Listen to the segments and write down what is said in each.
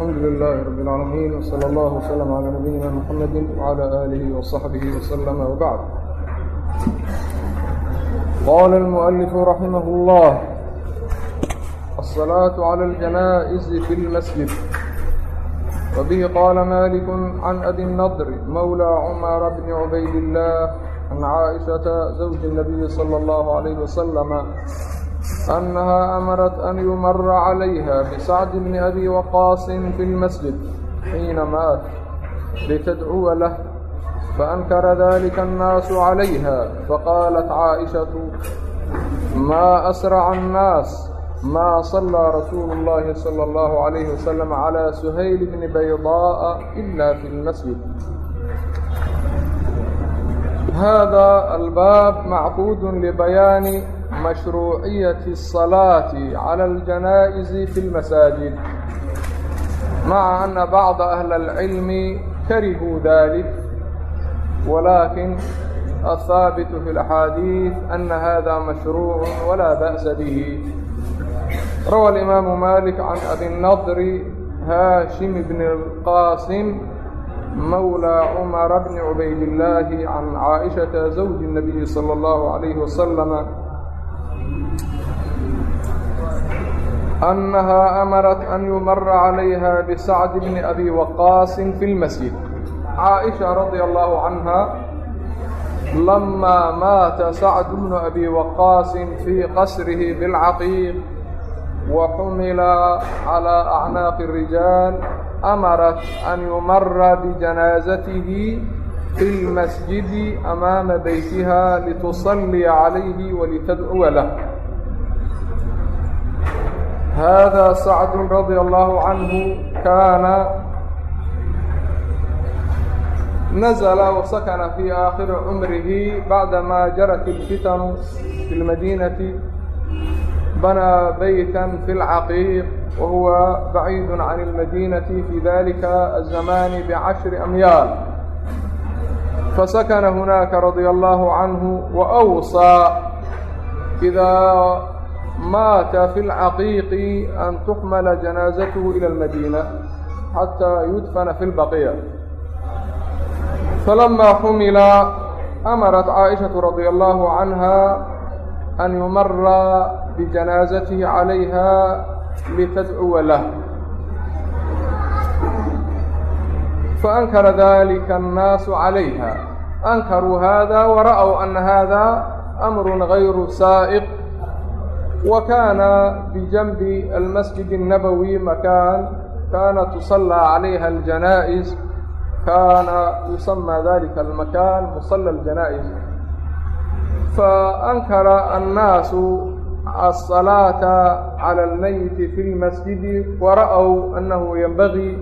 alxamdu lilaahi rabb اlcaalamiin wsala allah wslm calaa nabiyina muxamadi wcalaa aalihi wasaxbihi wslama wbacd qaala almualifu raximah اllah asalaatu cala aljanaa'izi fi lmasjid wabihi qaala maliku can abi nadri mawlaa cumara bni cubaydillaah can caaishata zawji اnabiyi salى اllahu alayh wasalama أنها أمرت أن يمر عليها بسعد بن أبي وقاص في المسجد حين مات لتدعو له فأنكر ذلك الناس عليها فقالت عائشة ما أسرع الناس ما صلى رسول الله صلى الله عليه وسلم على سهيل بن بيضاء إلا في المسجد هذا الباب معقود لبيان mashruuciyati الصalaaةi calى اljanaa'izi fi اlmasaajid maca ana bacda ahli اlcilmi karihuu dalik walaakin aلhaabitu fi اlaxaadiiث ana hada mashruuc walaa ba'sa bih rawa alimaamu malik can abinadri haashim bn اlqaasim mawlى cmara bn cubaydillaahi can caaئishaةa zawji الnabiyi salى اllahu عalayh wasalama أنها أمرت أن يمر عليها بسعد بن أبي وقاص في المسجد عائشة رضي الله عنها لما مات سعد بن أبي وقاص في قسره بالعقيق وحمل على أعناق الرجال أمرت أن يمر بجنازته fi lmasjidi amaama beytiha litusaliya calayhi walitadcuwa lah hada sacdu radia allahu canhu kaana nazla wasakana fi aakhiri cumrihi bacdama jarat اlfitanu fi اlmadinati banaa beyta fi اlcaqiiq wahuwa baciid can اlmadinati fi dalika الzamani bcashri amyaal فسkن هناك رضي الله عنه وأوصى إdا mاaت في العقيق أن تحمل جناaزته إلى المدينة حتى يدفن في البقية فلما حمل أمرت عائشة رضي الله عنها أن يمر بجناaزته عليها لتدعو له faankara dalika annaasu calayha ankaruu haada wara'w ana haada amrun gayru saa'iq wa kaana bijanbi almasjidi الnabowi makaan kaana tusallaa calayha aljana'is kaana yusamaa dalika almakaan musala aljana'is faankara annaasu aلsalaata cala almeyiti fi اlmasjidi wara'w annahu yanbagii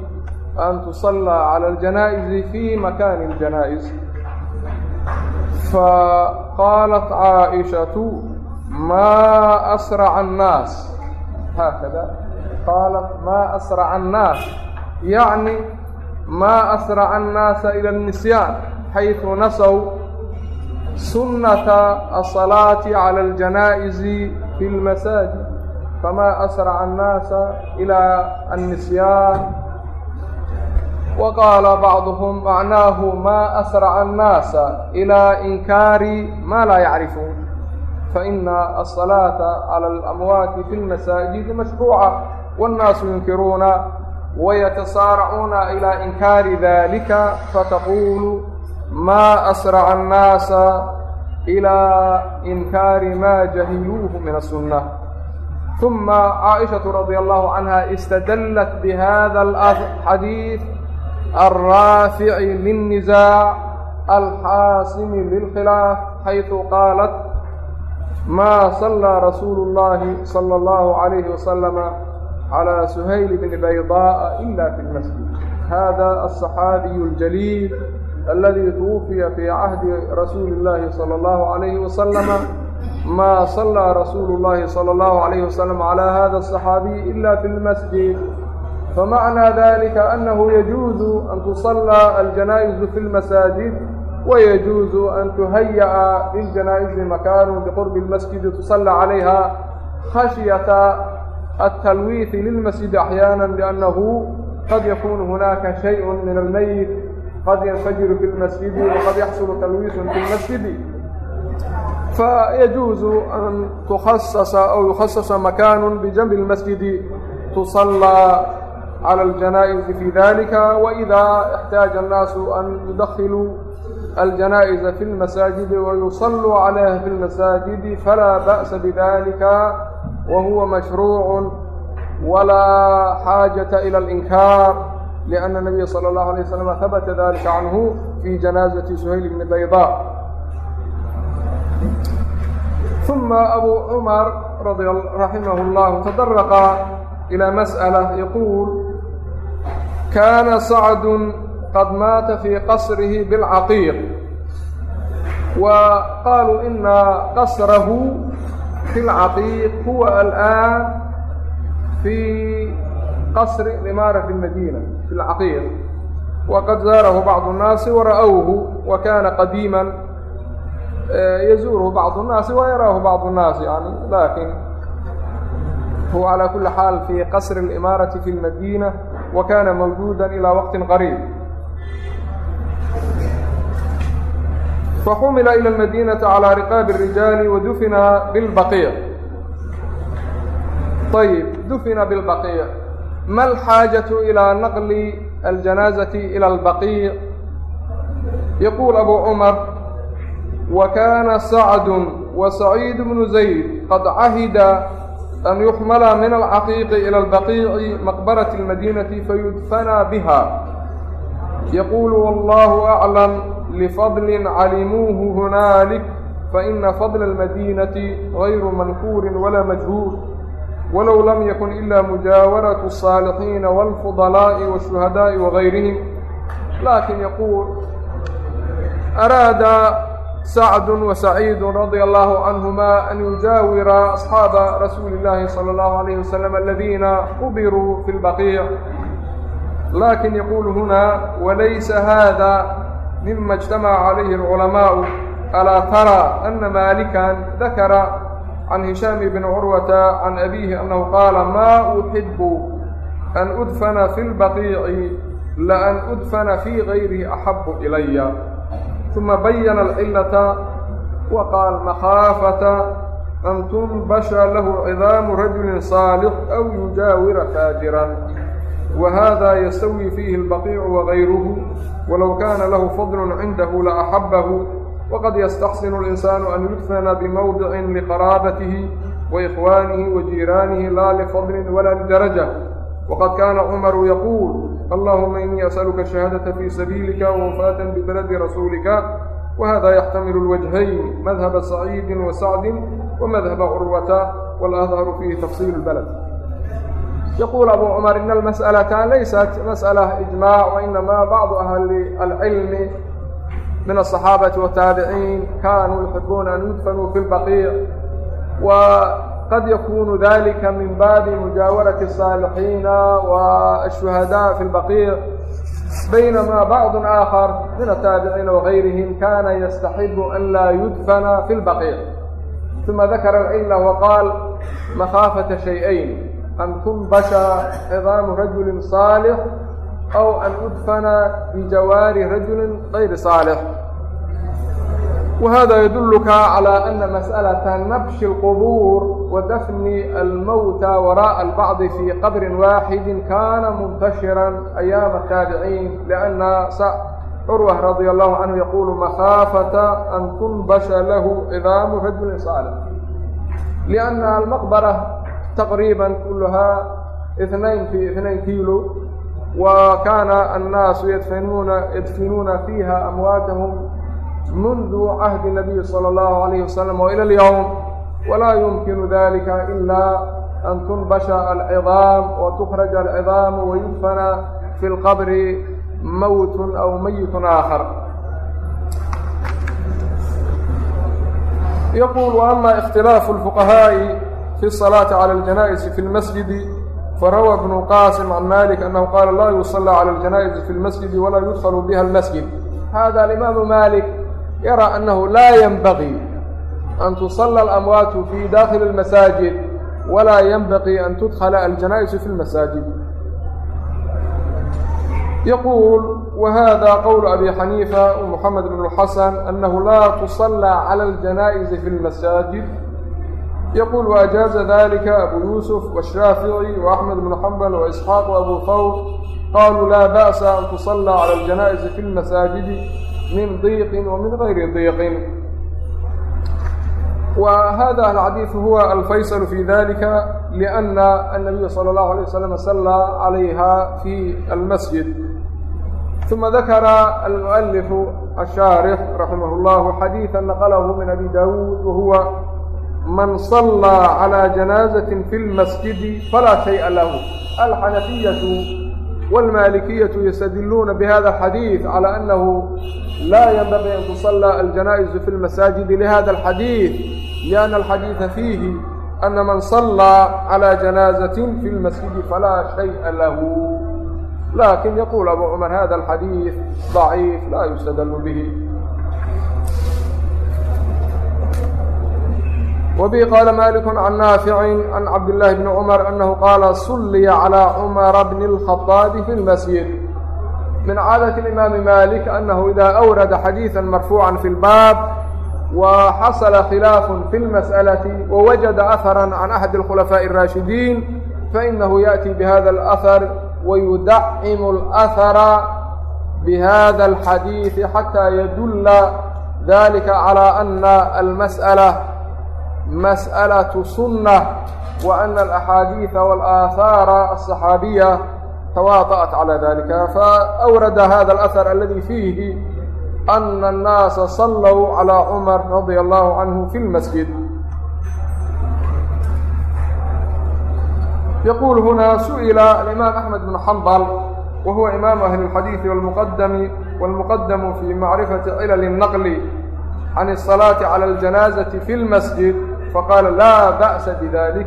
أن تصلى على الجنائز في مكان الجنائز فقالت عائشة ما أسرع الناس هكذا قالت ما أسرع الناس يعني ما أسرع الناس إلى النسيان حيث نسوا سنة الصلاة على الجنائز في المساجد فما أسرع الناس إلى النسيان وقال بعضهم معناه ما أسرع الناس إلى إنكار ما لا يعرفون فإن الصلاة على الأموات في المساجد مشروعة والناس ينكرون ويتصارعون إلى إنكار ذلك فتقول ما أسرع الناس إلى إنكار ما جهلوه من السنة ثم عائشة رضي الله عنها استدلت بهذا الحديث الرافع للنزاع الحاسم للخلاف حيث قالت ما صلى رسول الله صلى الله عليه وسلم على سهيل بن بيضاء إلا في المسجد هذا الصحابي الجليل الذي توفي في عهد رسول الله صلى الله عليه وسلم ما صلى رسول الله صلى الله عليه وسلم على هذا الصحابي إلا في المسجد فمعنى ذلك أنه يجوز أن تصلى الجنائز في المساجد ويجوز أن تهيأ للجنائز مكان بقرب المسجد تصلى عليها خشية التلويث للمسجد أحيانا لأنه قد يكون هناك شيء من الميت قد ينفجر في المسجد وقد يحصل تلويث في المسجد فيجوز أن تخصص أو يخصص مكان بجنب المسجد تصلى على الجنائز في ذلك وإذا احتاج الناس أن يدخلوا الجنائز في المساجد ويصلوا عليها في المساجد فلا بأس بذلك وهو مشروع ولا حاجة إلى الإنكار لأن النبي صلى الله عليه وسلم ثبت ذلك عنه في جنازة سهيل بن بيضاء ثم أبو عمر رضي رحمه الله تطرق إلى مسألة يقول كان سعد قد مات في قصره بالعقيق وقالوا إن قصره في العقيق هو الآن في قصر الإمارة في المدينة في العقيق وقد زاره بعض الناس ورأوه وكان قديما يزوره بعض الناس ويراه بعض الناس يعني لكن هو على كل حال في قصر الإمارة في المدينة وكان موجودا إلى وقت قريب فحمل إلى المدينة على رقاب الرجال ودفن بالبقيع طيب دفن بالبقيع ما الحاجة إلى نقل الجنازة إلى البقيع يقول أبو عمر وكان سعد وسعيد بن زيد قد عهد an yuxmla min alcaqiiqi ila albaqiici maqbarati اlmadiinati fayudfanaa biha yaquulu wallahu aclam lifadlin calimuuhu hunaalik faina fadla almadiinati gayru mankuurin walaa majhuul walow lam yakun ila mujaawaratu الصaalixiina wاlfudalaaءi wالshuhadaaءi wagayrihim laakiin yaquul araada sacd وسacيid رadي الlه عnهma an yujaawira أصxaaba rasuuli الlahi slى الlه عlيه وsلم اladina qubiruu fi الbaqيع laakiin yquل huna walaysa hada mima اجtamca عalayhi الculamaaء alaa tarى أna malikan dakara can hishaam bn curwata can abihi annahu qaala ma uxibu an udfana fi اlbaqiici laأn udfana fii غayrihi axabu إlaya ثم بين العلة وقال مخافة أن تنبش له عظام رجل صالح أو يجاور فاجرا وهذا يستوي فيه البقيع وغيره ولو كان له فضل عنده لأحبه وقد يستحسن الإنسان أن يدفن بموضع لقرابته وإخوانه وجيرانه لا لفضل ولا لدرجة وقد كان عمر يقول allahuma inii asaluka shahaadata fii sabiilika wawafaata bibaladi rasuulika wahada yaxtamilu lwajhayn madhaba saciidi wasacdi wamadhaba curwata wاladharu fiihi tafsiil اbalad yaquul abu cumar in almas'alata laysat masأla ijmaac wainama bacdu ahli alcilmi min aلصaxaabati wالtaabiciin kaanuu yuxibuuna an yudfanuu fi اlbaqiic qad yakunu dalika min baabi mujaawarati الصaalixiina والshuhadاء fi اlbaqiic baynamaa bacd aakhar min ataabiciina wagayrihim kana yastaxibu an laa yudfana fi اlbaqiic uma dakara alcila waqaal makhaafata shayayn an tunbasha cidaamu rajuli صaalix aw an udfana bijawaari rajuli gayri صaalix وهذا يدلك على أن مسألة نبش القبور ودفن الموتى وراء البعض في قبر واحد كان منتشرا أيام التابعين لأن cروة رضي الله عنه يقول مخافة أن تنبش له عظام رجل صالح لأن المقبرة تقريبا كلها اثنين في اثنين كيلو وكان الناس يدفنون, يدفنون فيها أمواتهم mundu cahdi nabiyi sala allahu alayhi wasalam wa ila alyowm walaa yumkinu dalika ilaa an tunbasha alcidaam wa tukhraja alcidaamu wayudfana fi lqabri mowtun aw meyitun aakhar yaqul ama ikhtilaafu lfuqahaa'i fi الsalaati cala aljanaa'izi fi lmasjidi farawى ibnu qaasim can malik annahu qaala laa yusala cala aljanaa'izi fi lmasjidi walaa yudkhalu biha almasjid hada alimaamu malik yaraa annahu laa yenbagii an tusala alamwaatu fii daakhili اlmasaajid walaa yenbagii an tudkhala aljanaa'isu fi اlmasaajid yaquul whada qwl abi xaniifa wmxamed bn xasan anahu laa tusala clى اljanaa'izi fi اlmasaajid yaquul waajaaza dalika abu yuusuf washaafici waaxmed bnu xambal waisxaaq abu fawr qaluu laa ba'sa an tusala clى اljanaa'izi fi اlmasaajidi في المساجد من ضيق ومن غير ضيق وهذا الحديث هو الفيصل في ذلك لأن النبي صلى الله عليه وسلم صلى عليها في المسجد ثم ذكر المؤلف الشارح رحمه الله حديثا نقله من أبي داود وهو من صلى على جنازة في المسجد فلا شيء له الحنفية والمالكية يستدلون بهذا الحديث على أنه لا ينبغي أن تصلى الجنائز في المساجد لهذا الحديث لأن الحديث فيه أن من صلى على جنازة في المسجد فلا شيء له لكن يقول أبو عمر هذا الحديث ضعيف لا يستدل به وبه قال مالك عن نافع عن عبد الله بن عمر أنه قال صلي على عمر بن الخطاب في المسجد من عادة الإمام مالك أنه إذا أورد حديثا مرفوعا في الباب وحصل خلاف في المسألة ووجد أثرا عن أحد الخلفاء الراشدين فإنه يأتي بهذا الأثر ويدعم الأثر بهذا الحديث حتى يدل ذلك على أن المسألة مسألة سنة وأن الأحاديث والآثار الصحابية تواطأت على ذلك فأورد هذا الأثر الذي فيه أن الناس صلوا على عمر رضي الله عنه في المسجد يقول هنا سئل الإمام أحمد بن حنبل وهو إمام أهل الحديث والمقدم والمقدم في معرفة علل النقل عن الصلاة على الجنازة في المسجد faqaala laa ba'sa bidalik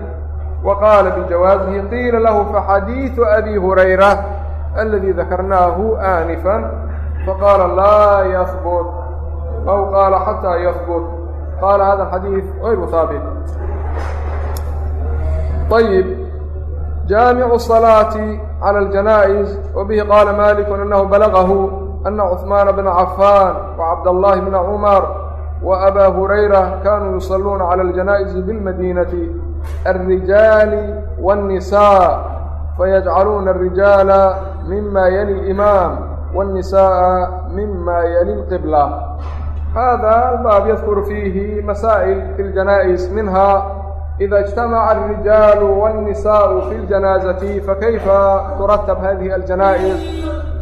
wa qaala bijawaasihi qiila lahu faxadiidu abi hurayra aladii dakarnaahu aanifan faqaala laa yahbut aw qaala xataa yahbut qaala hada xadiid gayru haabit ayib jaamicu الصalaati calى اljanaa'iz wa bihi qaala maliku anahu balagahu ana cثmaana bna cafaan wa cabdاllahi bna cumar wa abaa hurayra kaanuu yusalluuna cala aljanaa'izi bilmadiinati alrijaali waannisaa fayajcaluuna arijaala mima yali alimaam waannisaaa mima yali alqibla hada albaab yadkuru fiihi masaa'il fi ljanaa'is minha إذا اجتمع الرجال والنساء في الجنازة فكيف ترتب هذه الجنائز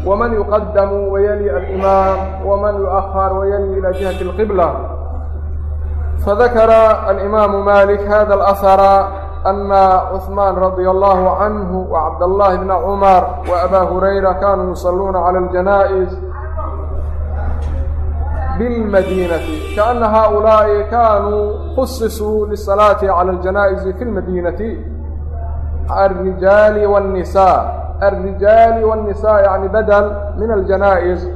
وmن يqdم ويلي الإmام وmن يؤhر ويلي إلى جiهة القبلة فذkر الإmام مالك hذا الأثر أن عثمان رضي الله عنه وعبد الله بن عمر وأbا هريرة kانوا يصلوna على الجنائز بالمدينة كأن هؤلاء كانوا خصصوا للصلاة على الجنائز في المدينة الرجال والنساء الرجال والنساء يعني بدل من الجنائز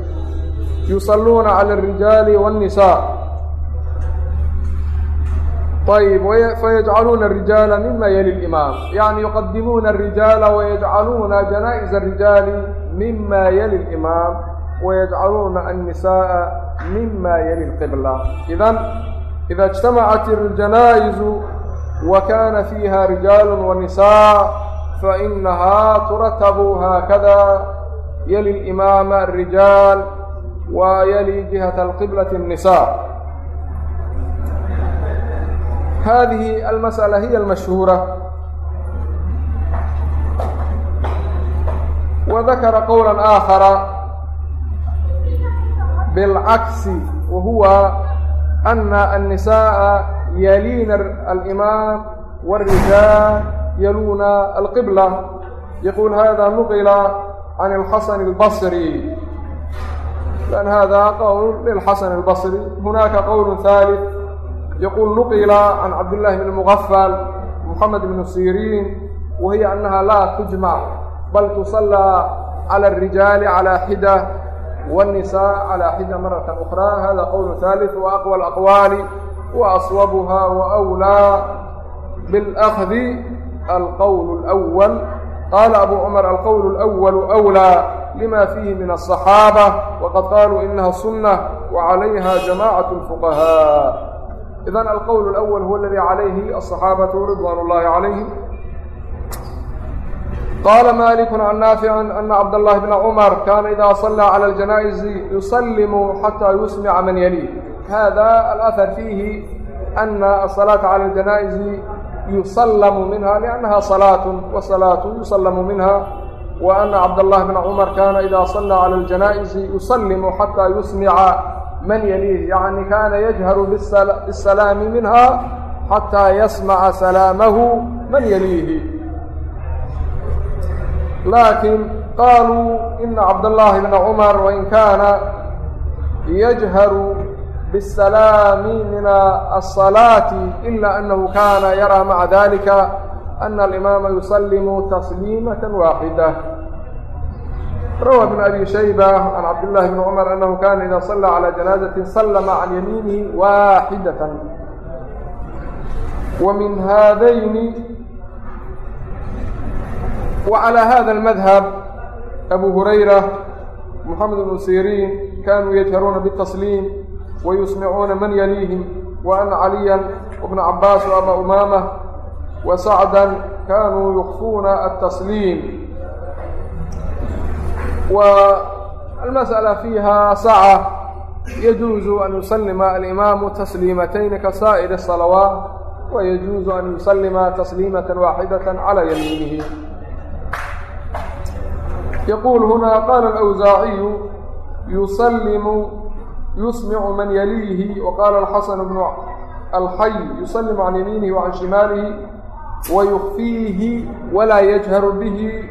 يصلون على الرجال والنساء طيب فيجعلون الرجال مما يلي الإمام يعني يقدمون الرجال ويجعلون جنائز الرجال مما يلي الإمام ويجعلون النساء مما يلي القبلة إذن إذا اجتمعت الجنائز وكان فيها رجال ونساء فإنها ترتب هكذا يلي الإمام الرجال ويلي جهة القبلة النساء هذه المسألة هي المشهورة وذكر قولا آخر بالعكس وهو أن النساء يلين الإمام والرجال يلون القبلة يقول هذا نقل عن الحسن البصري لأن هذا قول للحسن البصري هناك قول ثالث يقول نقل عن عبد الله بن المغفل محمد بن سيرين وهي أنها لا تجمع بل تصلى على الرجال على حدة والنساء على حدة مرة أخرى هذا قول ثالث وأقوى الأقوال وأصوبها وأولى alqwl اأwl qala abu cmar alqwl اأwl أwlى lima fiihi min الصaxaabة wqad qaluu inaha sunة وcalayha jamacaة الfuqahاء إda alqwl اأwl huwa اladي عalayhi الصaxaabaةu ridwan اllahi عalayhim qala maliku can naafici ana cabdاllahi bna cmar kana ida صalى calى اljanaaئizi yuslimu xatى yusmica man yalih hada alأhar fiihi ana aلصalaaةa calى اljanaaئizi yusallamu minha liannaha salaatu yusallamu minha wa ana cabdallahi bna cumar kaana idaa sallaa cala aljanaa'izi yusallimu xataa yusmica man yaliih yacni kaana yajharu bisalaami minha xataa yasmaca salaamahu man yaliihi laakiin qaaluu ina cabdallahi bna cumar wain kaana yajharu bالsalaam min الصalaaةi إila أnahu kana yaraa maca dalika أna alimaama yusalimu tasliimaة waaxida rawى بn abi shayba can cabdالlahi bn cmr anahu kana ida sala calى janaaزaةi salma can yamiinihi waaxidaة w min haadayni وعlى hada اmadhab abu hurayra mxamed bn siriin kanuu yajharuuna bالtasliim ويسمعون من يليهم وأن عليا وابن عباس وأبا أمامة وسعدا كانوا يخفون التسليم والمسألة فيها سعة يجوز أن يسلم الإمام تسليمتين كسائر الصلوات ويجوز أن يسلم تسليمة واحدة على يمينه يقول هنا قال الأوزاعي يسلم yusmicu man yaliihi waqaala alxasanu bnu alxay yusallimu can yamiinihi wacan shimaalihi wa yukfiihi walaa yajharu bihi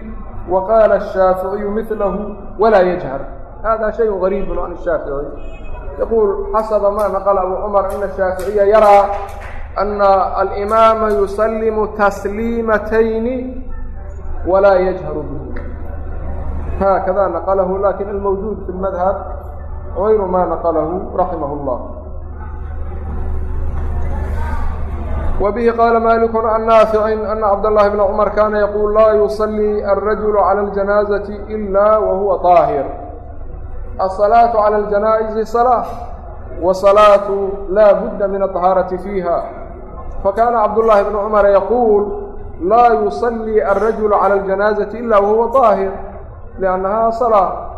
wa qaala ashaaficiyu midlahu walaa yajhar hada shayu gariibun can shaafici يقول حسب ما نقل أبو عمر أن الشافعي يرى أن الإمام يسلم تسليمتين ولا يجهر به. هكذا نقله لكن الموجود في المذهب غayru ma naqlahu raximah اllah وbه qاla mالك عن ناaفع أنa cبداللh بن cمر kاna yقول laa يصلي الرجل عlى الجناaزة إlا وهuوa طاaهر الصلاaة عlى الجناaئز صلاة وصلاaة lا بda min الطهاaرة فيها فkاna cبداللhi بن cمر yقول laa يصلي الرجل عlى الجناaزة إlا وهuوa طاaهر لأنha صلاة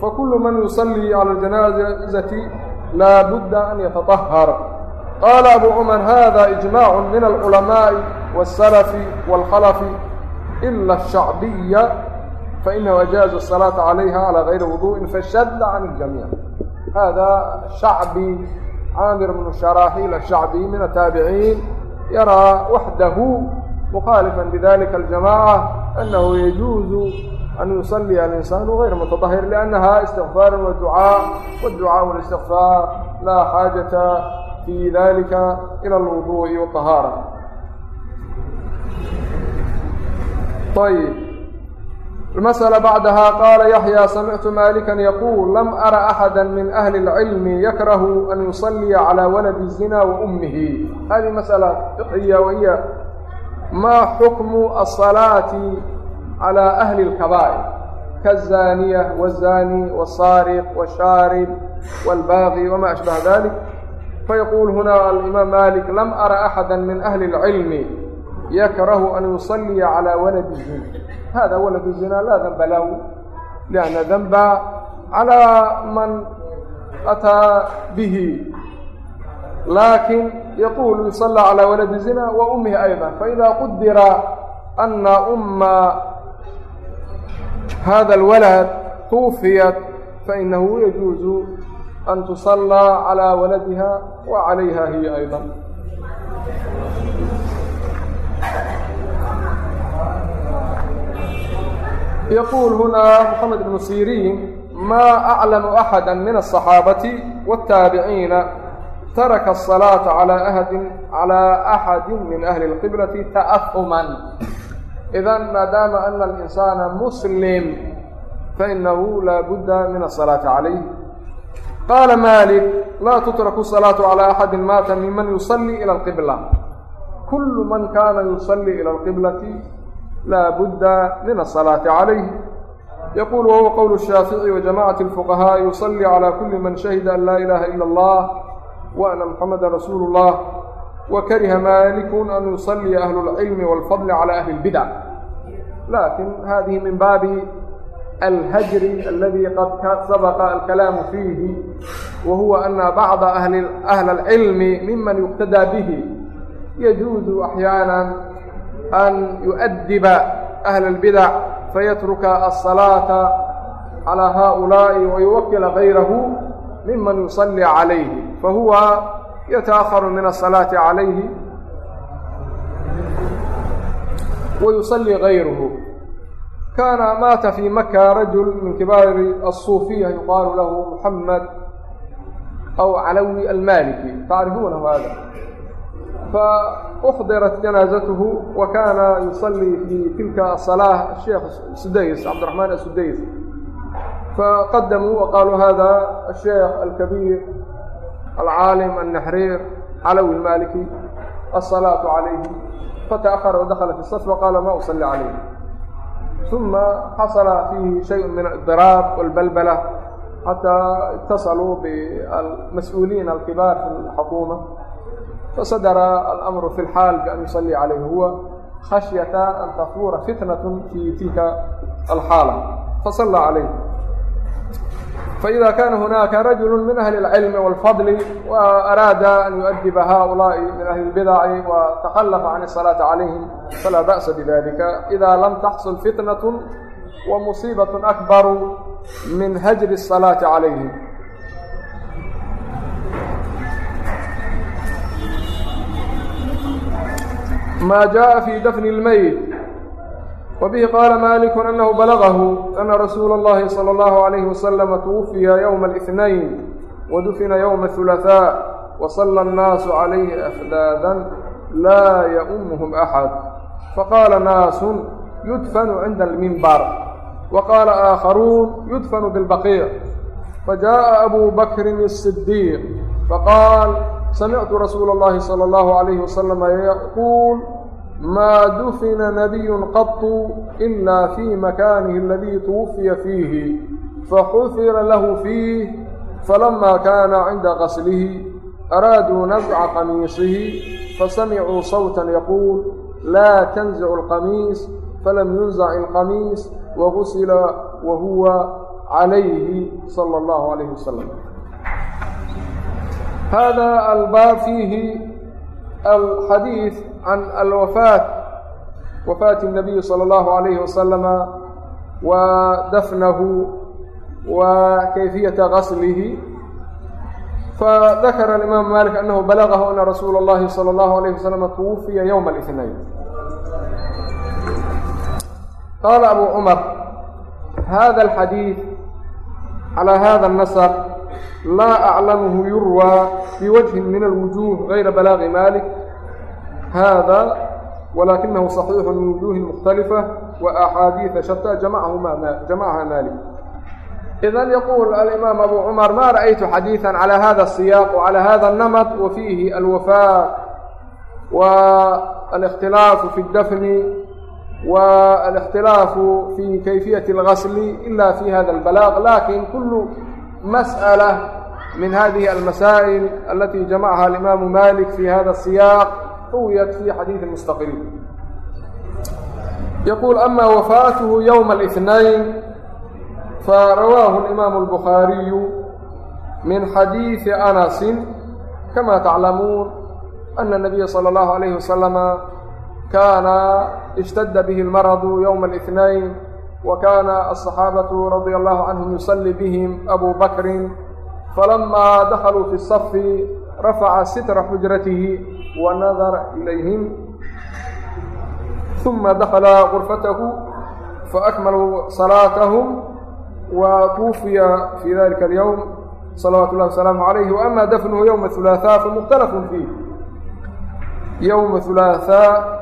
fakulu man yusallii cala ljanaazati laa budda an yataطahar qaala abu cumar hada ijmaac min alculamaa'i waالsalafi wاlkhalafi ila الshacbiya fainahu ajaazu الsalaata calayha calaa gayri wuduءin fashada can اljamiic hada shacbi caamir bnu sharaxiil ashacbiy min ataabiciin yaraa waxdahu mukhaalifan bidalika aljamaca annahu yajuuzu an yusalliya alinsaanu gayra mutadahir liannaha istikfaar waducaa waadducaa walistikfaar laa xaajata fi dalika ila alwudu'i watahaara ayb masأla bacdaha qaala yaxya samictu malika yaquul lam ara axada min ahli اlcilmi yakrahu an yusalliya calى waladi zina wa ummihi hadihi masأala fiqiya wahiya ma xukmu asalaati على أهل الكبائر كالزانية والزاني والصارق والشارب والباغي وما أشبه ذلك فيقول هنا الإمام مالك لم أرى أحدا من أهل العلم يكره أن يصلي على ولد الزنا هذا ولد الزنا لا ذنب له لأن ذنب على من أتى به لكن يقول يصلى على ولد الزنا وأمه أيضا فإذا قدر أن أم هذا الولد توفيت فإنه يجوز أن تصلى على ولدها وعليها هي أيضا يقول هنا محمد بن سيرين ما أعلم أحدا من الصحابة والتابعين ترك الصلاة على أحد على أحد من أهل القبلة idan maadaama ana alinsaana muslim fainahu laa budda min asalaati calayh qaala malik laa tutraku salaatu calaa axadin maata miman yusallii ila alqibla kullu man kaana yusallii ila alqiblati laa budda min asalaati calayh yaqul wahuwa qowlu shaafici wajamacati alfuqahaa yusallii calaa kuli man shahida an laa ilaaha ila allah wa ana muxameda rasuulu llah وkriهa malikun an yusليa أhل الcilmi والfadl عalى أhli الbidع laakiin hadihi min baabi alhajri aladi qad sabaqa alkalaamu fiihi wa huwa ana bacda ahla alcilmi miman yuqtadaa bihi yajuuzu axyaanan an yu'adiba ahla albidac fayatruka asalaata calaa haaulaa'i wayuwakila gayrahu miman yusallii calayhi fahuwa yata'aharu min asalaati calayhi wa yusallii kayruhu kaana maata fii maka rajul min kibaari الصuufiya yuqaalu lahu muxamed aw calawi almaliki tacrifuunahu hada faأxdirat janaazatuhu wa kaana yusallii fii tilka asalaaة sheekh sudays cabdiraxmaan asudays faqadamuu waqaaluu hada asheekh alkabiir العالم النحرير علوي المالكي الصلاة عليه فتأخر ودخل في الصف وقال ما أصلي عليه ثم حصل فيه شيء من الاضطراب والبلبلة حتى اتصلوا بالمسؤولين الكبار في الحكومة فصدر الأمر في الحال بأن يصلي عليه هو خشية أن تثور فتنة في تلك الحالة فصلى عليه فإذا كان هناك رجل من أهل العلم والفضل وأراد أن يؤدب هؤلاء من أهل البدع وتخلف عن الصلاة عليهم فلا بأس بذلك إذا لم تحصل فتنة ومصيبة أكبر من هجر الصلاة عليهم ما جاء في دفن الميت وبه قال مالك أنه بلغه أن رسول الله صلى الله عليه وسلم توفي يوم الاثنين ودفن يوم الثلاثاء وصلى الناس عليه أفلاذا لا يؤمهم أحد فقال ناس يدفن عند المنبر وقال آخرون يدفن بالبقيع فجاء أبو بكر الصديق فقال سمعت رسول الله صلى الله عليه وسلم يقول ما دفن نبي قط إلا في مكانه الذي توفي فيه فحفر له فيه فلما كان عند غسله أرادوا نزع قميصه فسمعوا صوتا يقول لا تنزع القميص فلم ينزع القميص وغسل وهو عليه صلى الله عليه وسلم هذا الباب alxadiid can alwafaat wafaati الnabiyi salى اllahu عalayhi wasalama wa dafnahu wa kayfiyata gaslihi fadakara alimaamu malik anahu balagahu ana rasuula اllahi salى اllahu alayh waslama twufiya ywma اlihnayn qaala abu cumar hada alxadiid calى hada الnasr laa aclamhu yurwى fii wajhin min اlwujuh gayra balaaqi malik hada walakinahu صaxiix min wujuhi mukhtalifa waaxaadiiثa shataa jamacaha malik idan yaquul alimaam abu cumar ma ra'aytu xadiiثa calى hada الsiyaq wcalى hada الnamd wafiihi alwafa والاktilaafu fi اdafn والاktilaafu fi kayfiyaة اlgasl ila fi hada اlbalاq laakiin kul مسألة من هذه المسائل التي جمعها الإمام مالك في هذا السياق رويت في حديث مستقل يقول أما وفاته يوم الاثنين فرواه الإمام البخاري من حديث أنس كما تعلمون أن النبي صلى الله عليه وسلم كان اشتد به المرض يوم الاثنين وكان الصحابة رضي الله عنهم يصلي بهم أبو بكر فلما دخلوا في الصف رفع ستر حجرته ونظر إليهم ثم دخل غرفته فأكملوا صلاتهم وتوفي في ذلك اليوم صلوات الله وسلامه عليه وأما دفنه يوم الثلاثاء فمختلف فيه يوم الثلاثاء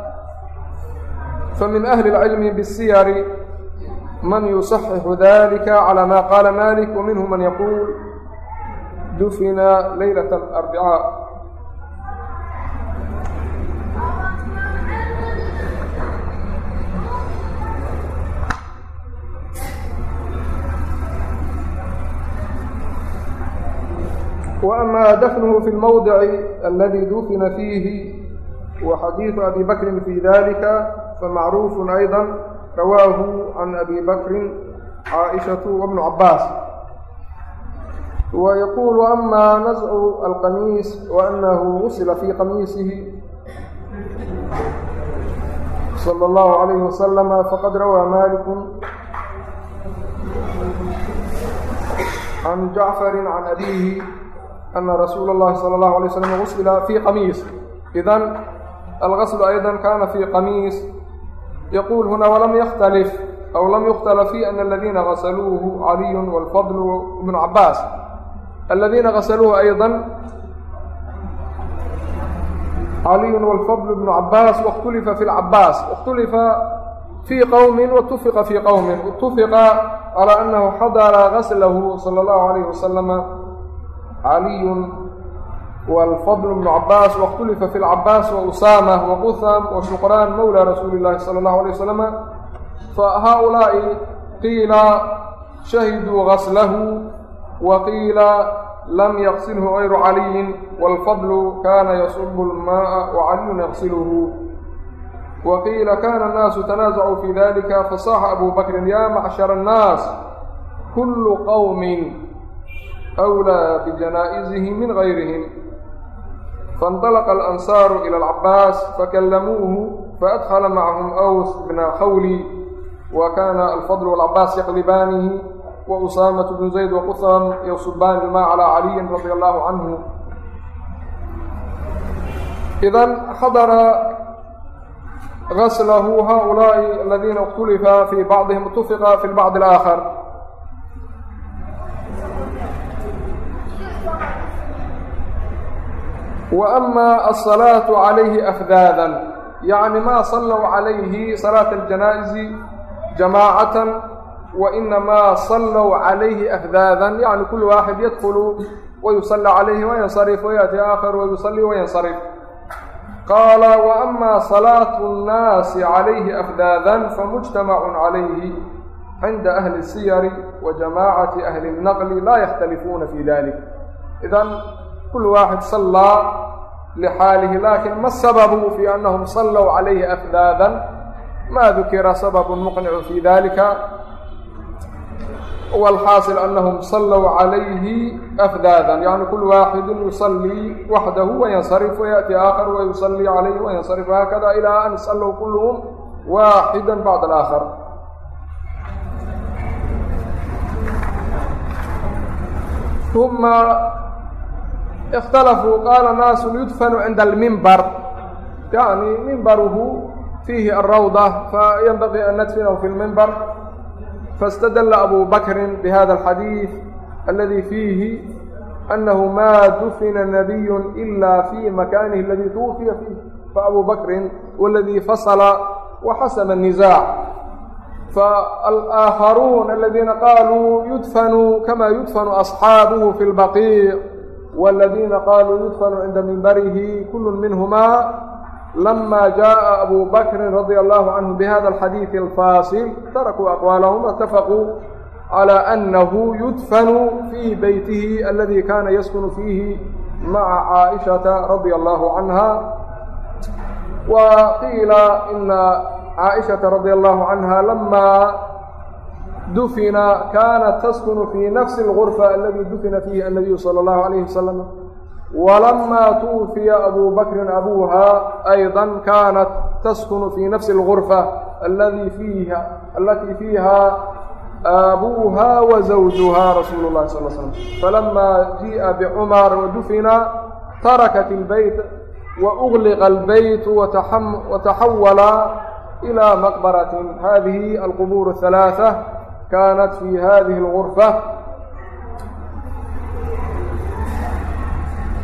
فمن أهل العلم man yusaxixu dalika calaa maa qaala malik wa minhu man yaquul dufina laylat alarbicaa وأmا dفنه في الموdع الذي dufina فيh وxadيiث أbي بkr في ذلka fmacروف أيضا rawaahu can abi bakrin caaishatu wabnu cabaas ويقول أما نزع القميص وأنه غسل في قميصه صلى الله عليه وسلم فقد روى مالك عن جعفر عن أبيه أن رسول الله صلى الله عليه وسلم غسل في قميص إذن الغسل أيضا كان في قميص yaquul huna walam yakhtalif aw lam yukhtala fi ana aladiina qasaluuhu caliyun walfadlu ibnu cabaas aladiina qasaluuhu aydan caliyun walfadlu ibnu cabaas wakhtulifa fi lcabaas ikhtulifa fii qowmin watufiqa fii qowmin itufiqa calaa annahu xadara gaslahu sala allahu alayhi wasalama caliyun والفضل بن عباس واkتلفa في العباس وأسامة وqثم وشقران مولى رسuuل اللhi صلى الله عليه وسلم فهؤuلاء قيiلa شhهدوا غسله وقيiلa لم يغسله غyر علي والفضل kاna يصب الماء وعلي يغسله وقيiلa kاn الناaس تنازعوا في ذلكa فصاح أبو بكر yا معشhر الناaس كل qوم أولى بجنائزه من غyرهم faاnطلqa الأnsاar ilى الcabاas fakalamuuhu faأdkla macahum أws bna khawli wa kana alfضل والcabaas yqlibaanihi وusaamaة bn زayd وqusam ysubaani ma عlى عaliyi radي الlah canهu idan hadara gaslahu haؤulaaءi aladiina اkhtulifa fii bacضihm اtufiqa fi bacض الآakhر wa ama alsalaatu calayhi afdaadan yacni maa sallow calayhi salaata aljanaa'izi jamaacatan wa inamaa sallow calayhi afdaadan yacni kullu waaxid yadkulu wayusallى calayhi wayansarif wayaati aakar wayusallii wayansarif qaala waama salaatu اnnaasi calayhi afdaadan famujtamacun calayhi cinda ahli الsiyari wa jamaacati ahli الnaqli laa yakhtalifuuna fi dalik idan kul waaxid sallaa lixaalihi laakin ma sababuu fi anahum sallow calayhi afdaadan ma dukira sababun muqnicu fi dalika والxaaصل أنهم صلوا عليه أفdاdا يعني kuل واaxد يصلي وحdه وينصرف ويأتي آkخر ويصلي عليه وينصرف وhkذا إلى أن صلوا كلهم واxدا بعد الآkخر ثم اkhtalafuu qaala naasu yudfanu cinda almimbar yani mimbaruhu fiihi arawda fayanbaqii an nadfinahu fi lmimbar faاstadla abu bakri bihada alxadiid aladi fiihi anahu maa dufina nabiyu ila fi makaanihi aladi tuwfiya fiih faabu bakrin wاladii fasla waxasama الniزaac faalaakharuun aladiina qaluu yudfanu kama yudfanu asxaabuhu fi اlbaqiic والذيina qاlوu يدفن عinda mنbrhi kل minهma لma جاءa أbu bkri رadي الله عnه بhda الxadيiث الfاصل tarakوu أqواalهm اتfqوu عlى أnah يدفن fي byth اladي kana yskن فيhi mعa cاaشhaةa رadي الله عanهa وqiila إna cاaشhaةa رadي الله عanهa lma dufina kaana taskunu fii nafsi اlgurfa aladii dufina fiihi annabiyu sala اllahu alayhi wasalam walamaa tuwfiya abu bakrin abuuha ayda kaanat taskunu fii nafsi اlgurfa alladii fiiha alatii fiiha abuuha wa zawjuha rasuulu llahi sal slam falama jii'a bicumar wadufina tarakat اlbeyt wأغliqa الbyt wataxawala إilى maqbaratin. Hadihi alqubur الثalaaثة القبور الثلاثة كانت في هذه الغرفة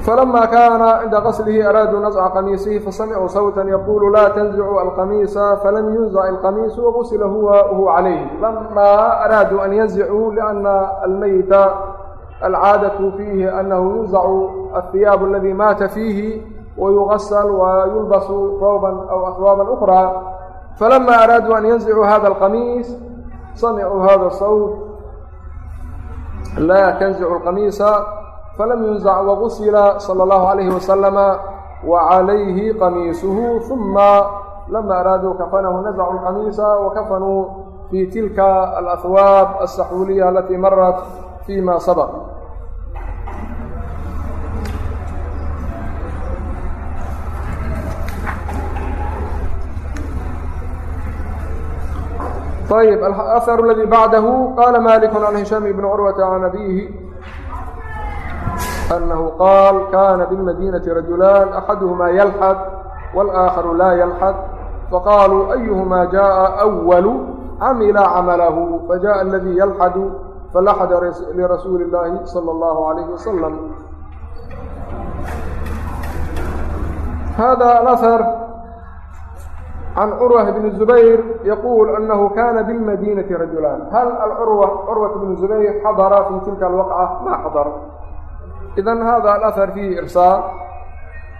فلما كان عند غسله أرادوا نزع قميصه فسمعوا صوتا يقول لا تنزعوا القميص فلم ينزع القميص وغسل هو وهو عليه لما أرادوا أن ينزعوا لأن الميت العادة فيه أنه ينزع الثياب الذي مات فيه ويغسل ويلبس ثوبا أو أثوابا أخرى فلما أرادوا أن ينزعوا samicuu hada sawt laa tanzicu lqamiisa falam yunzac wagusila sala allahu calayhi wasalama wa calayhi qamiisuhu huma lama araaduu kafanahu nazacu lqamiisa wakafanuu fi tilka alahwaab alsaxuuliya alatii marat fii ma sabaq ayb aar اladii bacdahu qaala malik can hishaam ibni curwata can abiihi anahu qaal kana biاlmadinati rajulaan axaduhmaa yalxad wاlآakharu laa yalxad faqaaluu ayuhmaa jaءa أwalu camila camalahu fajaءa aladii yalxadu falaxada lirasuuli اllaahi salى اllahu عalayh wasalam hada aar can curwة bni zubayr yaquul anahu kana biاlmadiinati rajulaan hal acurwa curwat bnu zubayr xadara fii tilka alwaqca maa xadar idan hada alahar fiihi irsaal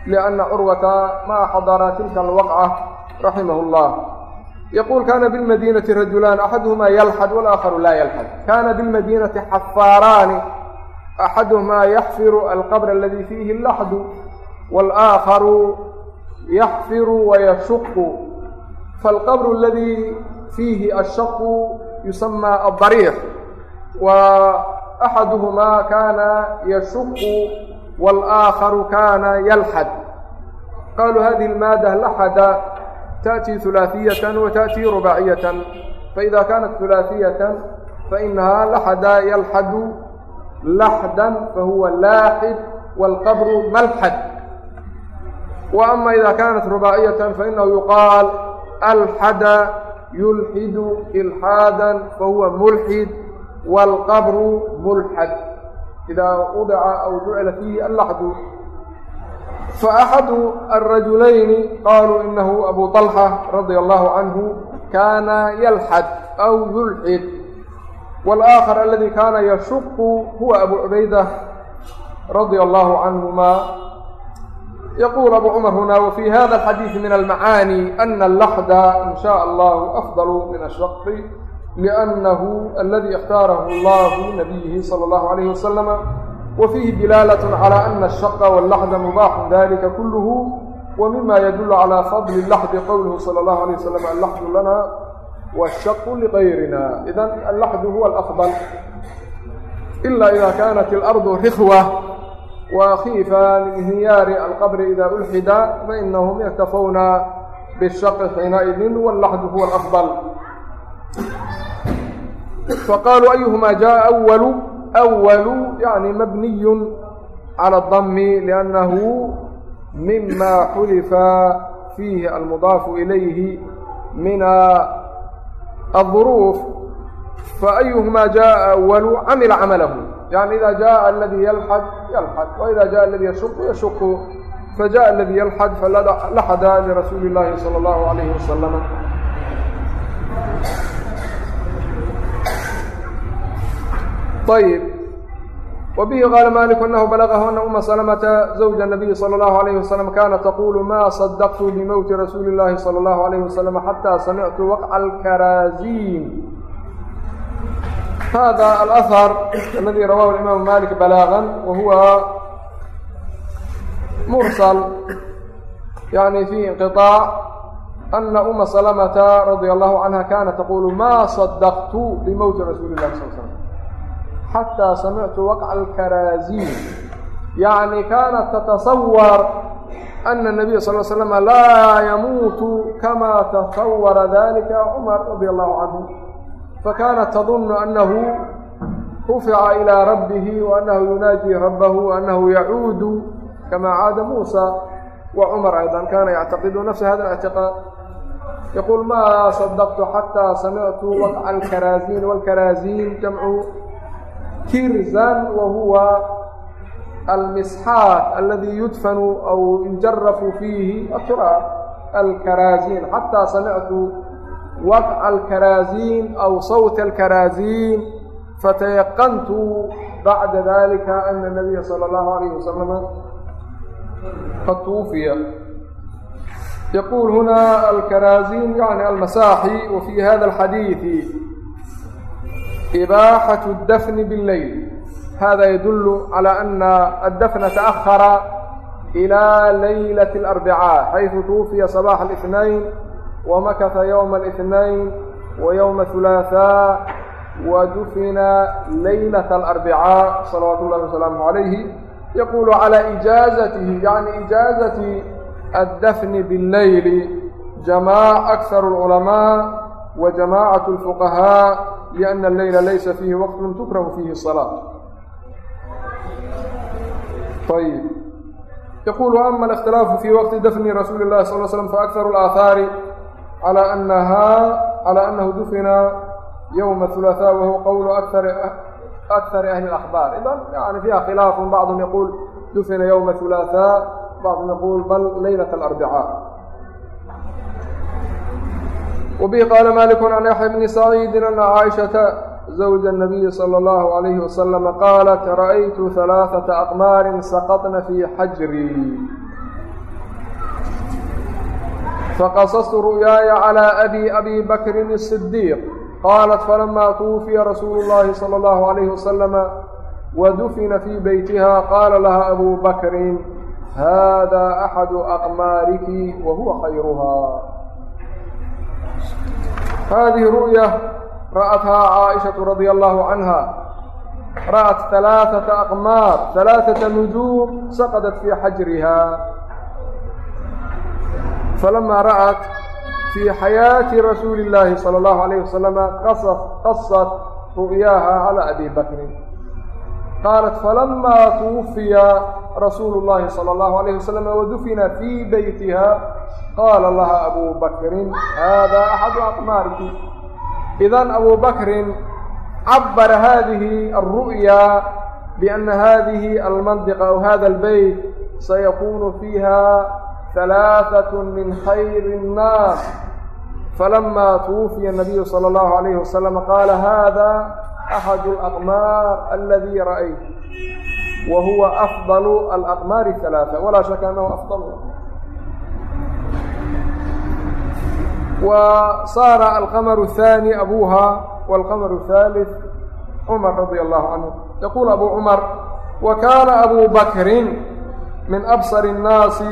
lianna curwata maa xadara tilka alwaqca raximah اllah yaquul kana biاlmadiinati rajulaan axaduhmaa yalxad walaakharu laa yalxad kana biاlmadiinati xafaaraani axaduhmaa yaxfiru alqabr aladi fiihi laxdu wاlaakharu yaxfiru wayashuqu fاlqbr اladii fiihi ashaqu yusamى aلdariix w axaduhumaa kana yashuqu wاlآakharu kana yalxad qaluu hadihi اlmaada laxada taأtii ثulaaثiyaة wataأtii rubaciyaة faإida kanat ثulaaثiyaة fainahaa laxada yalxadu laxdan fahuwa laaxid wاlqbru malxad وأma إida kanat rubaaciyaة fainahu yuqaal ألحد يلحد إلحادا فهو ملحد والقبر ملحد إذا وضع أو جعل فيه اللحد فأحد الرجلين قالوا إنه أبو طلحة رضي الله عنه كان يلحد أو يلحد والآخر الذي كان يشق هو أبو عبيدة رضي الله عنهما يقول أبو عمر هنا وفي هذا الحديث من المعاني أن اللحد إن شاء الله أفضل من الشق لأنه الذي اختاره الله نبيه صلى الله عليه وسلم وفيه دلالة على أن الشق واللحد مباح ذلك كله ومما يدل على فضل اللحد قوله صلى الله عليه وسلم اللحد لنا والشق لغيرنا إذا اللحد هو الأفضل إلا إذا كانت الأرض رخوة وkiifa min hinyaari alqbri ida ulxida fainahum yaktafawna bishaqi xiina-idin wاlaxdu huwa afضل faqaaluu ayuhmaa jaءa awalu awalu yani mabniy calى الdami lأnnahu mima xulifa fiihi almudaafu ilayhi min aلظuruuf faأyuhmaa jaءa awalu camila camalahu yani ida jaءa aladi yalxad yalxad waida jaءa aladi yashuku yashuku fajaءa aladi yalxad falaxada lirasuuli اllahi salى اllahu alayhi wasalama ayb wbihi qaala maliku anahu balagahu ana uma salamata zawja الnabiyi salى اllahu alayh wasalam kana taqulu ma sadaqtu bimowti rasuuli اllahi salى اllahu alayh wasalam xata samictu waqca alkaraaziin الكرازين هذا الأثر الذي رواه الإمام مالك بلاغا وهو مرسل يعني فيه انقطاع أن أم سلمة رضي الله عنها كانت تقول ما صدقت بموت رسول الله صلى الله عليه وسلم حتى سمعت وقع الكرازين يعني كانت تتصور أن النبي صلى الله عليه وسلم لا يموت كما تصور ذلك fakaanat tadunnu annahu rufica ilaa rabbihi wa annahu yunaajii rabbahu wa annahu yacuudu kamaa caada muusa wa cumar aydan kaana yactaqidu nafsa hada ictiqaad yaquul maa sadaqtu xataa samictu waqca alkaraaziin waalkaraaziin jamcu kirzan wa huwa almisxaaq aladii yudfanu aw injarafu fiihi aturaab alkaraaziin xataa samictu وقع الكرازين أو صوت الكرازين فتيقنت بعد ذلك أن النبي صلى الله عليه وسلم قد توفي يقول هنا الكرازين يعني المساحي وفي هذا الحديث إباحة الدفن بالليل هذا يدل على أن الدفن تأخر إلى ليلة الأربعاء حيث توفي صباح الاثنين ومكث يوم الاثنين ويوم الثلاثاء ودفن ليلة الأربعاء صلوات الله وسلامه عليه يقول على إجازته يعني إجازة الدفن بالليل جماع أكثر العلماء وجماعة الفقهاء لأن الليل ليس فيه وقت تكره فيه الصلاة طيب يقول أما الاختلاف في وقت دفن رسول الله صلى الله عليه وسلم فأكثر الآثار على أنها على أنه دفن يوم الثلاثاء وهو قول أكثر أكثر أهل الأخبار إذا يعني فيها خلاف بعضهم يقول دفن يوم الثلاثاء بعضهم يقول بل ليلة الأربعاء وبه قال مالك عن يحيى بن سعيد أن عائشة زوج النبي صلى الله عليه وسلم قالت رأيت ثلاثة أقمار سقطن في حجري faqasastu ru'yaaya calىa abi abi bakrin الصidiiq qaalat falamaa tuwufiya rasuulu اllahi salى اllahu عalayhi wasalama wadufina fii beytiha qaala laha abu bakrin hada axadu aqmaariki wa huwa khayruhaa hadihi ru'ya ra'athaa caaishatu radia allahu canha ra'at alaaثata aqmaar alaaثata nujuum saqadat fii xajriha falamaa ra'at fii xayaati rasuuli illaahi sala allahu calayh wasalama qasat ru'yaaha calaa abi bakrin qaalat falamaa tuwufiya rasuulu llaahi sala allahu alayh wasalama wadufina fii beytiha qaala laha abu bakrin haadaa axadu aqmaariki idan abu bakrin cabara hadihi alru'ya bianna hadihi almandiqa aw hada albeyt sayakunu fiiha ثلاثة من خير الناس فلما توفي النبي صلى الله عليه وسلم قال هذا أحد الأقمار الذي رأيت وهو أفضل الأقمار الثلاثة ولا شك أنه أفضلها وصار القمر الثاني أبوها والقمر الثالث عمر رضي الله عنه يقول أبو عمر وكان أبو بكر من أبصر الناس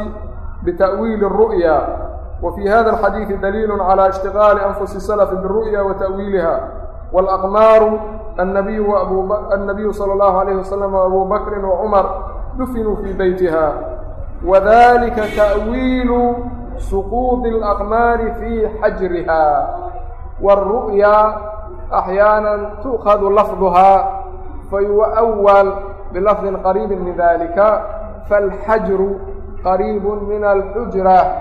بتأويل الرؤيا وفي هذا الحديث دليل على اشتغال أنفس السلف بالرؤيا وتأويلها والأقمار النبي, وأبو النبي صلى الله عليه وسلم وأبو بكر وعمر دفنوا في بيتها وذلك تأويل سقوط الأقمار في حجرها والرؤيا أحيانا تؤخذ لفظها فيؤول بلفظ قريب من ذلك فالحجر قريب من الحجرة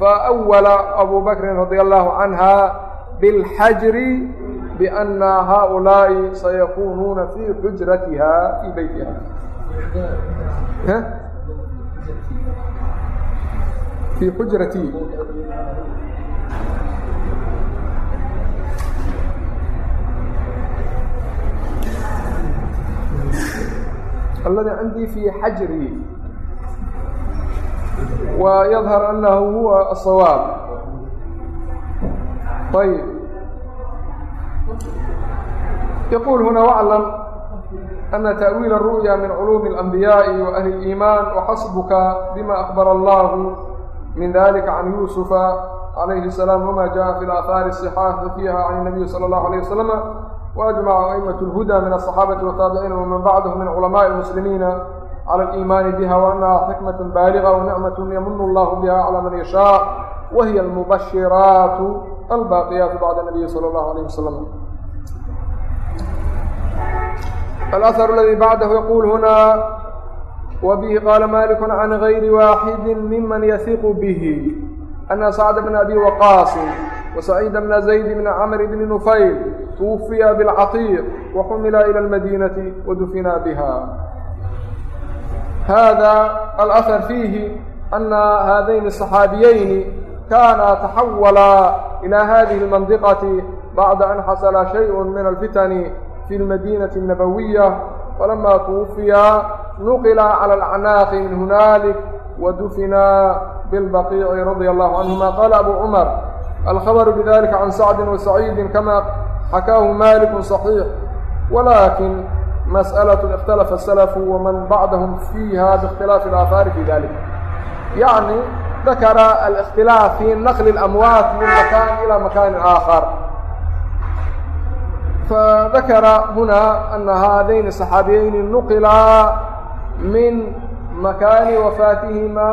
فأول أبو بكر رضي الله عنها بالحجر بأن هؤلاء سيكونون في حجرتها في بيتها ها؟ في حجرتي الذي wa yadhar anahu huwa asawaab ayb yaquul huna waclam ana ta'wiil الru'ya min culuumi اlanbiyaaءi wa ahli اliimaan waxasbuka bima akbara allahu min dalika can yuusufa alayhi الsalaam wma jaءa fi اlaahaari الصixaaxi fiiha can الnabiyi salى اllahu alيه waslama waajmaca a'imaة اlhuda min aلصaxaabati wataabiciina waman bacdahm min culamaءi اlmuslimiina clى اliimaani biha وanaha xikmaة baaliغa وnicmaة yamun اllah biha clى man yashaaء wa hiy اlmubashiraat albaaqiyaat bacda nabiyi salى اllahu عalيه waslm alأhr اladي bacdah yaqul huna wbihi qaala malik can غayri waaxidi miman yasiqu bih ana sacda bna abi waqaasin وسعيda bna زayd bna cmr bni nufayl twufiya bاlcatiq waxumila ilى اlmadinati wadufina biha hada alahar fiihi ana haadayni asaxaabiyayni kaana taxawala ila hadihi اlmandiqati bacda an xasala shayu min alfitani fi lmadinati الnabawiya falama twufiya nuqila cala alacnaaqi min hunalik ودفنا بالبقيع رضي الله عنهما. قال أبو عمر الخبر بذلك عن سعد وسعيد كما حكاه مالك صحيح. ولكن masأlaة اkhtalafa الslف wman bacdahm fiiha bاkhtilaafi اlaahaari fi dalik yaعni dakara alاkhtilaaf fi naqli اlamwaat min makan ilى makan آakar fadakara huna ana haadayn صaxaabiyayni nuqilaa min makaani wafaatihima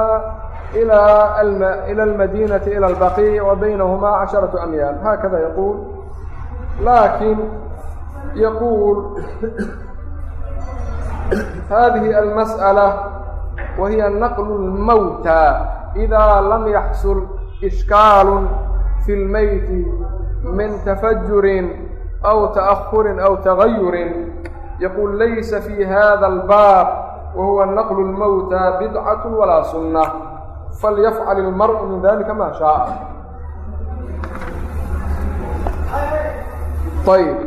ilى اlmadinaةi ilى اlbaqiy wa baynahuma caشharaة amyaal hakada yaquul laakiin yaquul hadihi almas'ala wahiya naqlu lmawta idaa lam yaxsul ishkaalu fi lmeyti min tafajurin aw ta'ahurin aw tagayurin yaquul laysa fi hada albaab wahuwa naqlu lmawta bidcat walaa sunna falyafcal ilmar'u min dalika maa shaaa ayb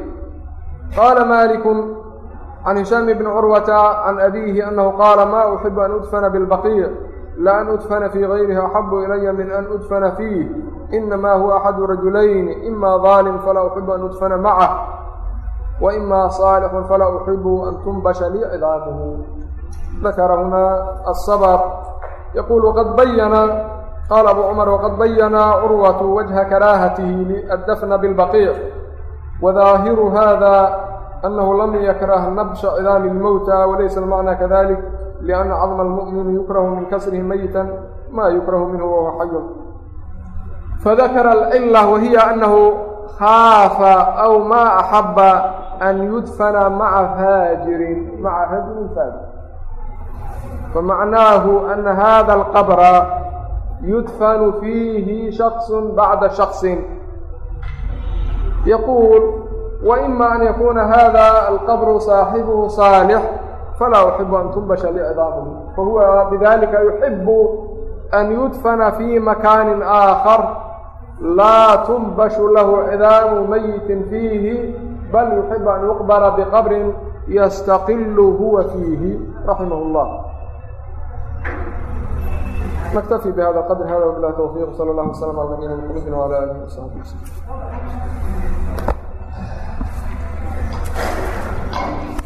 qaala maaliku can hishaam bni curwata can abiihi anahu qaala ma uxibu an udfana biاlbaqiic la an udfana fii gayrihi axabu ilaya min an udfana fiih inama huwa axadu rajulayni ima daalim falaa uxibu an udfana macah wa ima saalixun falaa uxibu an tunbasha lii cidaamuhu dakara huna asabr yaquul waqad bayana qaala abu cumar waqad bayana curwatu wajha karaahatihi addafna biاlbaqiic wadaahiru hada أنه لم يكره نبش عظام الموتى وليس المعنى كذلك لأن عظم المؤمن يكره من كسره ميتا ما يكره منه وهو حي فذكر العلة وهي أنه خاف أو ما أحب أن يدفن مع فاجر مع رجل فاجر فمعناه أن هذا القبر يدفن فيه شخص بعد شخص يقول وإma an yakuna hada alqbr صaaxibuhu صaalx falaa أxibu an tunbasha لcdaamh fahuwa bidalika yuxibu an yudfana fii makaani آakar laa tunbashu lahu cidaamu mayitin fiihi bal yuxibu an yuqbra bqabri yastaqilu huwa fiihi raximah اllah نكتفي بهذا القدر. هذا وبالله توفيق صلى الله وسلم على نبينا محمد وعلى آله وصحبه وسلم. Gott.